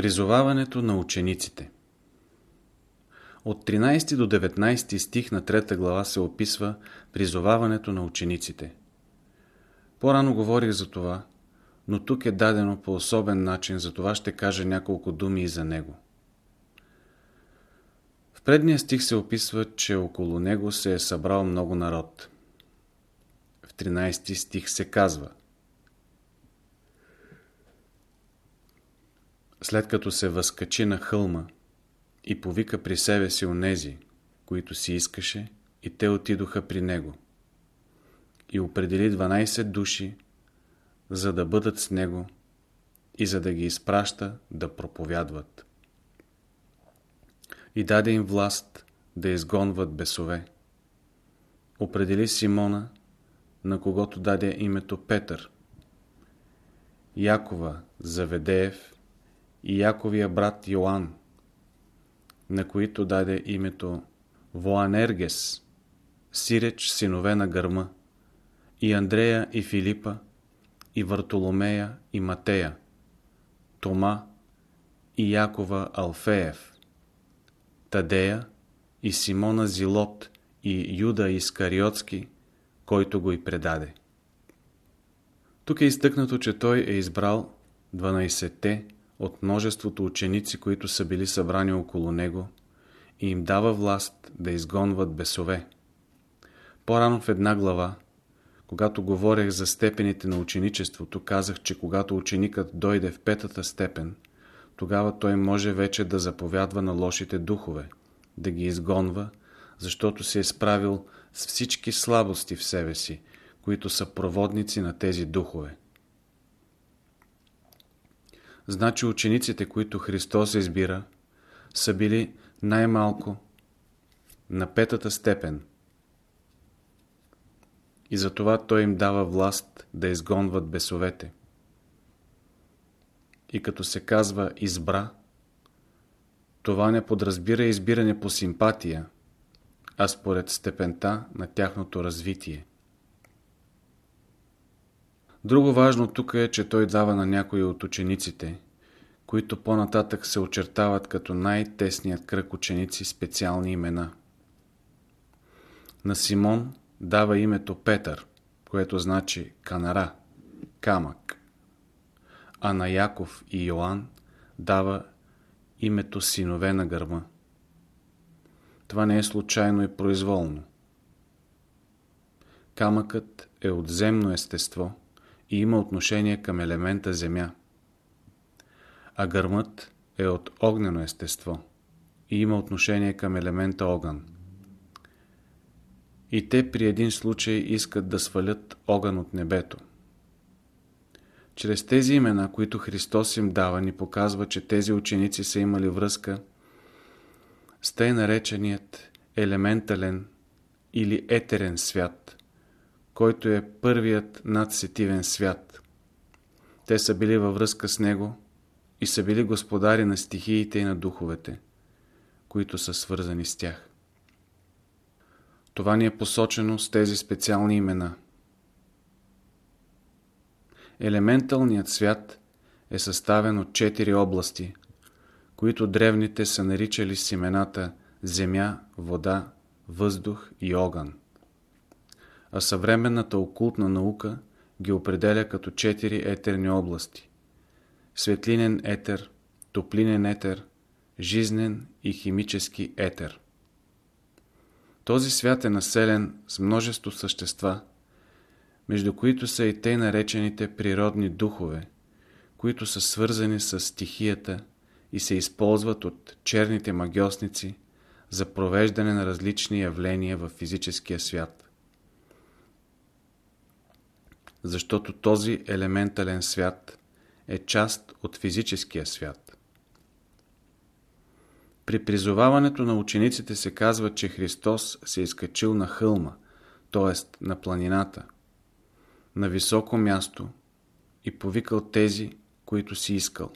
Призоваването на учениците От 13 до 19 стих на трета глава се описва призоваването на учениците. По-рано говорих за това, но тук е дадено по особен начин, за това ще кажа няколко думи и за него. В предния стих се описва, че около него се е събрал много народ. В 13 стих се казва – след като се възкачи на хълма и повика при себе си онези, които си искаше, и те отидоха при него. И определи 12 души, за да бъдат с него и за да ги изпраща да проповядват. И даде им власт да изгонват бесове. Определи Симона, на когото даде името Петър, Якова Заведеев и Яковия брат Йоанн, на които даде името Воанергес, сиреч синове на гърма, и Андрея и Филипа, и Вартоломея и Матея, Тома и Якова Алфеев, Тадея и Симона Зилот и Юда Искариотски, който го и предаде. Тук е изтъкнато, че той е избрал 12-те от множеството ученици, които са били събрани около него и им дава власт да изгонват бесове. По-рано в една глава, когато говорех за степените на ученичеството, казах, че когато ученикът дойде в петата степен, тогава той може вече да заповядва на лошите духове, да ги изгонва, защото се е справил с всички слабости в себе си, които са проводници на тези духове. Значи учениците, които Христос избира, са били най-малко на петата степен. И затова Той им дава власт да изгонват бесовете. И като се казва избра, това не подразбира избиране по симпатия, а според степента на тяхното развитие. Друго важно тук е, че той дава на някои от учениците, които по-нататък се очертават като най-тесният кръг ученици специални имена. На Симон дава името Петър, което значи канара, камък. А на Яков и Йоанн дава името синове на гърма. Това не е случайно и произволно. Камъкът е от земно естество – и има отношение към елемента земя. А гърмът е от огнено естество и има отношение към елемента огън. И те при един случай искат да свалят огън от небето. Чрез тези имена, които Христос им дава, ни показва, че тези ученици са имали връзка с тъй нареченият елементален или етерен свят, който е първият надсетивен свят. Те са били във връзка с него и са били господари на стихиите и на духовете, които са свързани с тях. Това ни е посочено с тези специални имена. Елементалният свят е съставен от четири области, които древните са наричали с имената земя, вода, въздух и огън а съвременната окултна наука ги определя като четири етерни области. Светлинен етер, топлинен етер, жизнен и химически етер. Този свят е населен с множество същества, между които са и тъй наречените природни духове, които са свързани с стихията и се използват от черните магиосници за провеждане на различни явления в физическия свят защото този елементален свят е част от физическия свят. При призоваването на учениците се казва, че Христос се е изкачил на хълма, т.е. на планината, на високо място и повикал тези, които си искал.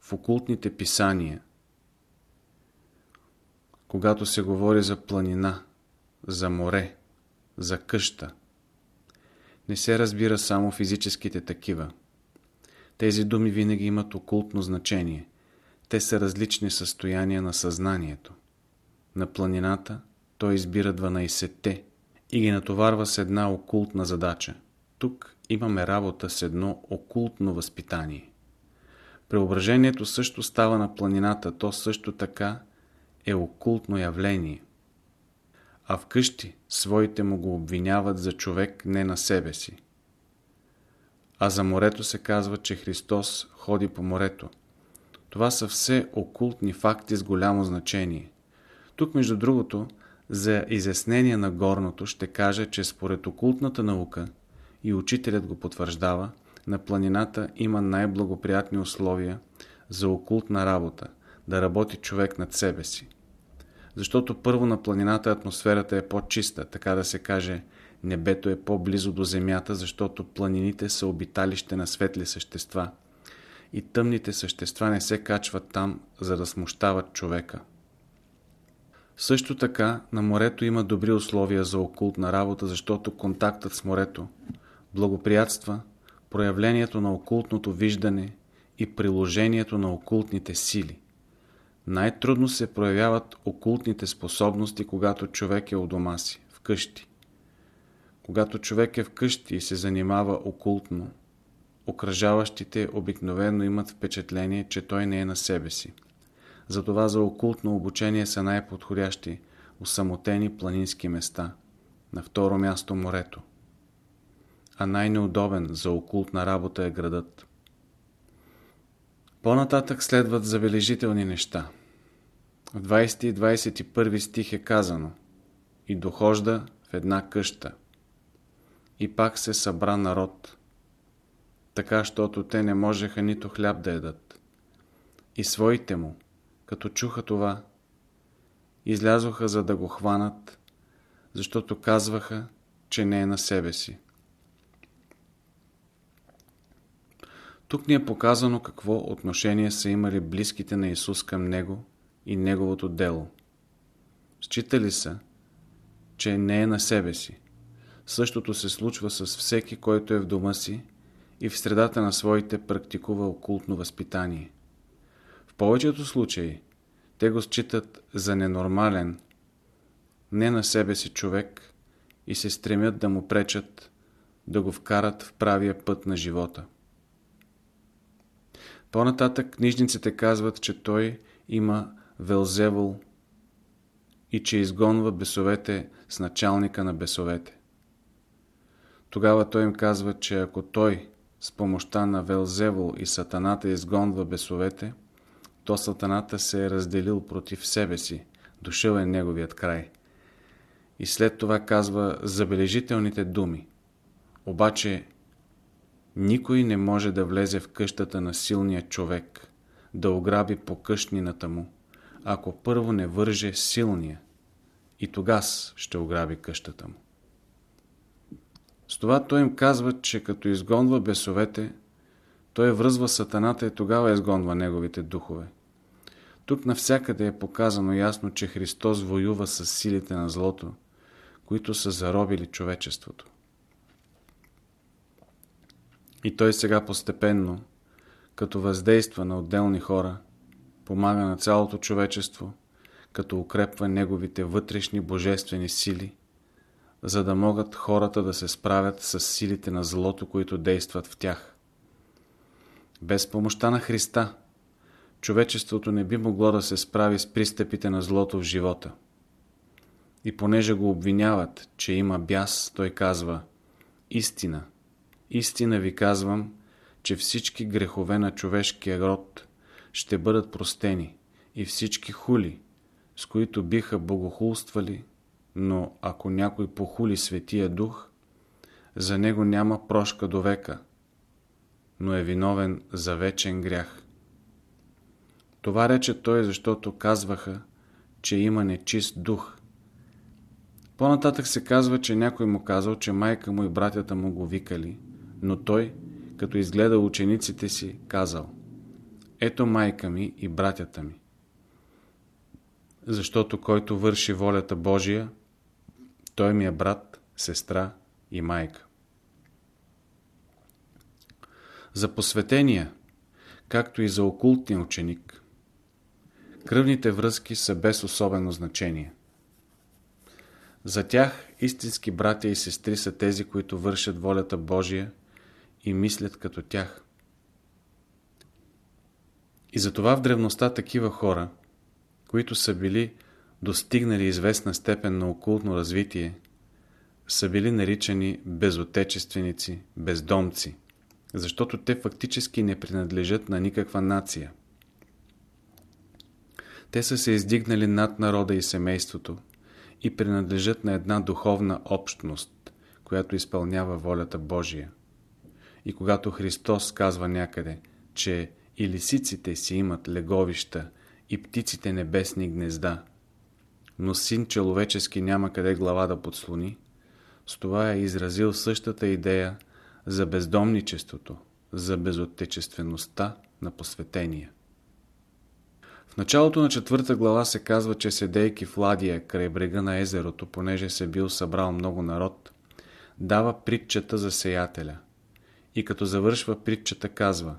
В окултните писания, когато се говори за планина, за море, за къща, не се разбира само физическите такива. Тези думи винаги имат окултно значение. те са различни състояния на съзнанието. На планината той избира 12-те и ги натоварва с една окултна задача. Тук имаме работа с едно окултно възпитание. Преображението също става на планината, то също така е окултно явление. А вкъщи своите му го обвиняват за човек не на себе си. А за морето се казва, че Христос ходи по морето. Това са все окултни факти с голямо значение. Тук, между другото, за изяснение на горното ще кажа, че според окултната наука, и учителят го потвърждава, на планината има най-благоприятни условия за окултна работа, да работи човек над себе си. Защото първо на планината атмосферата е по-чиста, така да се каже, небето е по-близо до земята, защото планините са обиталище на светли същества и тъмните същества не се качват там, за да смущават човека. Също така на морето има добри условия за окултна работа, защото контактът с морето благоприятства проявлението на окултното виждане и приложението на окултните сили. Най-трудно се проявяват окултните способности, когато човек е у дома си, вкъщи. Когато човек е вкъщи и се занимава окултно, окръжаващите обикновено имат впечатление, че той не е на себе си. Затова за окултно обучение са най-подходящи усамотени планински места. На второ място морето. А най-неудобен за окултна работа е градът. По-нататък следват забележителни неща. В 20 и 21 стих е казано И дохожда в една къща. И пак се събра народ, така, щото те не можеха нито хляб да едат. И своите му, като чуха това, излязоха за да го хванат, защото казваха, че не е на себе си. Тук ни е показано какво отношение са имали близките на Исус към Него и Неговото дело. Считали са, че не е на себе си. Същото се случва с всеки, който е в дома си и в средата на своите практикува окултно възпитание повечето случаи те го считат за ненормален, не на себе си човек и се стремят да му пречат да го вкарат в правия път на живота. По-нататък книжниците казват, че той има Велзевол и че изгонва бесовете с началника на бесовете. Тогава той им казва, че ако той с помощта на Велзевол и Сатаната изгонва бесовете, то сатаната се е разделил против себе си, дошъл е неговият край. И след това казва забележителните думи. Обаче никой не може да влезе в къщата на силния човек, да ограби по къщнината му, ако първо не върже силния и тогас ще ограби къщата му. С това той им казва, че като изгонва бесовете, той връзва сатаната и тогава изгонва неговите духове. Тук навсякъде е показано ясно, че Христос воюва с силите на злото, които са заробили човечеството. И той сега постепенно, като въздейства на отделни хора, помага на цялото човечество, като укрепва неговите вътрешни божествени сили, за да могат хората да се справят с силите на злото, които действат в тях. Без помощта на Христа – човечеството не би могло да се справи с пристъпите на злото в живота. И понеже го обвиняват, че има бяс, той казва Истина, истина ви казвам, че всички грехове на човешкия род ще бъдат простени и всички хули, с които биха богохулствали, но ако някой похули Светия Дух, за него няма прошка до века, но е виновен за вечен грях. Това рече той, защото казваха, че има нечист дух. По-нататък се казва, че някой му казал, че майка му и братята му го викали, но той, като изгледа учениците си, казал Ето майка ми и братята ми. Защото който върши волята Божия, той ми е брат, сестра и майка. За посветения, както и за окултния ученик, Кръвните връзки са без особено значение. За тях истински братя и сестри са тези, които вършат волята Божия и мислят като тях. И затова в древността такива хора, които са били достигнали известна степен на окултно развитие, са били наричани безотечественици, бездомци, защото те фактически не принадлежат на никаква нация. Те са се издигнали над народа и семейството и принадлежат на една духовна общност, която изпълнява волята Божия. И когато Христос казва някъде, че и лисиците си имат леговища и птиците небесни гнезда, но син човечески няма къде глава да подслони, с това е изразил същата идея за бездомничеството, за безотечествеността на посветения. В началото на четвърта глава се казва, че седейки в Ладия край брега на езерото, понеже се бил събрал много народ, дава притчата за сеятеля. И като завършва притчата казва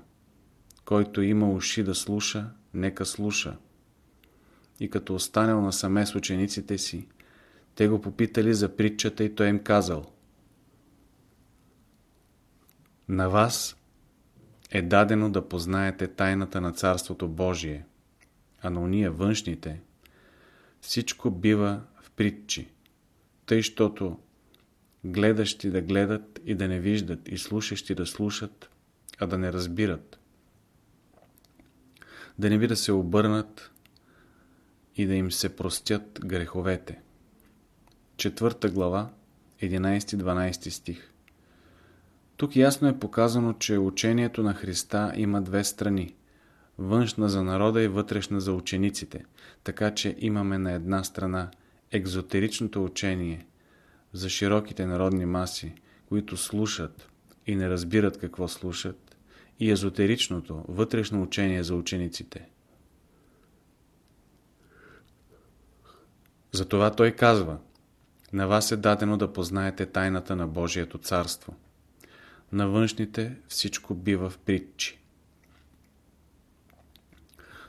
Който има уши да слуша, нека слуша. И като останал насаме с учениците си, те го попитали за притчата и той им казал На вас е дадено да познаете тайната на Царството Божие, а на уния външните всичко бива в притчи, тъй, щото гледащи да гледат и да не виждат, и слушащи да слушат, а да не разбират. Да не би да се обърнат и да им се простят греховете. Четвърта глава, 11-12 стих Тук ясно е показано, че учението на Христа има две страни – външна за народа и вътрешна за учениците, така че имаме на една страна екзотеричното учение за широките народни маси, които слушат и не разбират какво слушат, и езотеричното, вътрешно учение за учениците. Затова той казва – на вас е дадено да познаете тайната на Божието царство. На външните всичко бива в притчи.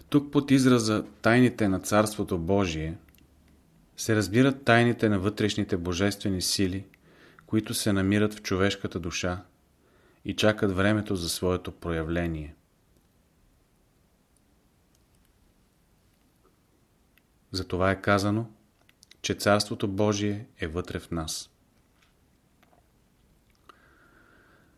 Тук под израза тайните на Царството Божие се разбират тайните на вътрешните божествени сили, които се намират в човешката душа и чакат времето за своето проявление. Затова е казано – че Царството Божие е вътре в нас.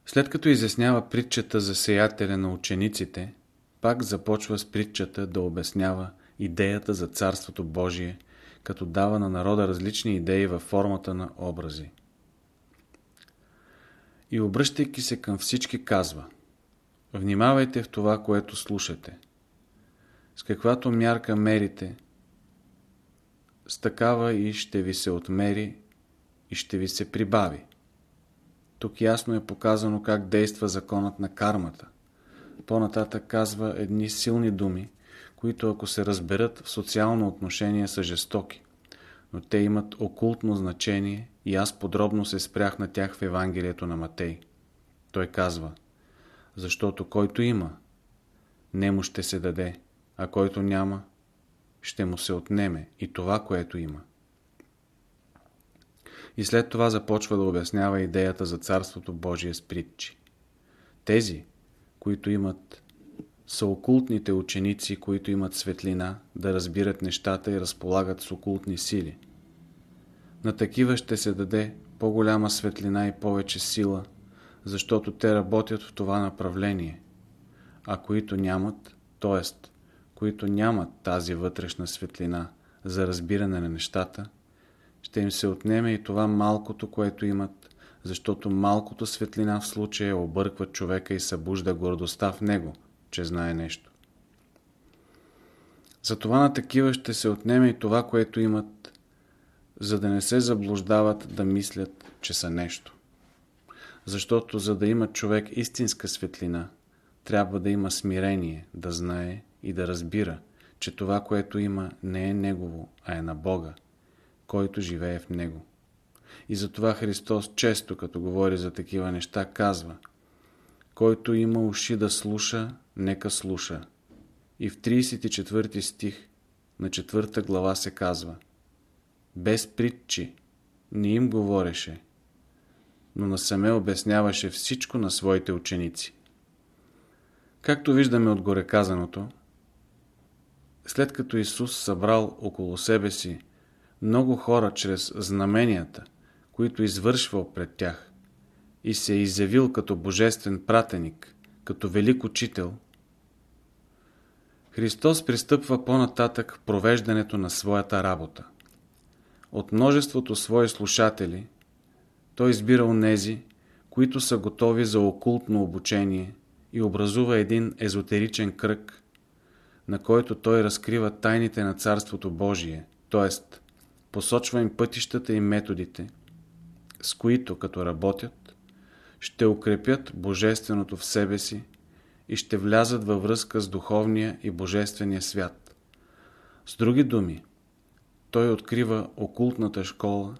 След като изяснява притчата за сеятеля на учениците, пак започва с притчата да обяснява идеята за Царството Божие, като дава на народа различни идеи във формата на образи. И обръщайки се към всички казва Внимавайте в това, което слушате. С каквато мярка мерите, с такава и ще ви се отмери и ще ви се прибави. Тук ясно е показано как действа законът на кармата. По-нататък казва едни силни думи, които ако се разберат в социално отношение са жестоки, но те имат окултно значение и аз подробно се спрях на тях в Евангелието на Матей. Той казва, защото който има, не му ще се даде, а който няма, ще му се отнеме и това, което има. И след това започва да обяснява идеята за Царството Божие с притчи. Тези, които имат са окултните ученици, които имат светлина, да разбират нещата и разполагат с окултни сили. На такива ще се даде по-голяма светлина и повече сила, защото те работят в това направление, а които нямат, т.е които нямат тази вътрешна светлина за разбиране на нещата, ще им се отнеме и това малкото, което имат, защото малкото светлина в случая обърква човека и събужда гордостта в него, че знае нещо. Затова на такива ще се отнеме и това, което имат, за да не се заблуждават да мислят, че са нещо. Защото за да има човек истинска светлина, трябва да има смирение, да знае, и да разбира, че това, което има, не е Негово, а е на Бога, който живее в Него. И затова Христос често, като говори за такива неща, казва Който има уши да слуша, нека слуша. И в 34 стих на четвърта глава се казва Без притчи не им говореше, но насаме обясняваше всичко на своите ученици. Както виждаме от горе казаното, след като Исус събрал около себе си много хора чрез знаменията, които извършвал пред тях, и се е изявил като божествен пратеник, като велик учител, Христос пристъпва по-нататък провеждането на своята работа. От множеството свои слушатели той избира онези, които са готови за окултно обучение и образува един езотеричен кръг, на който той разкрива тайните на Царството Божие, т.е. посочва им пътищата и методите, с които като работят, ще укрепят Божественото в себе си и ще влязат във връзка с духовния и божествения свят. С други думи, той открива окултната школа,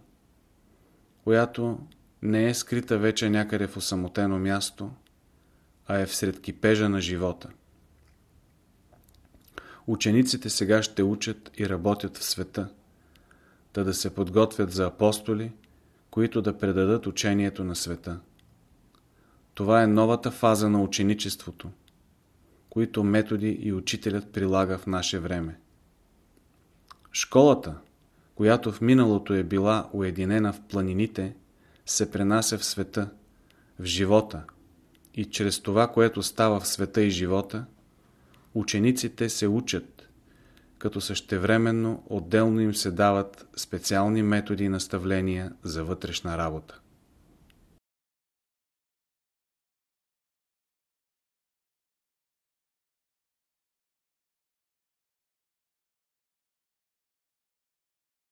която не е скрита вече някъде в осамотено място, а е всред кипежа на живота. Учениците сега ще учат и работят в света, да да се подготвят за апостоли, които да предадат учението на света. Това е новата фаза на ученичеството, които методи и учителят прилага в наше време. Школата, която в миналото е била уединена в планините, се пренася в света, в живота и чрез това, което става в света и живота, учениците се учат, като същевременно отделно им се дават специални методи и наставления за вътрешна работа.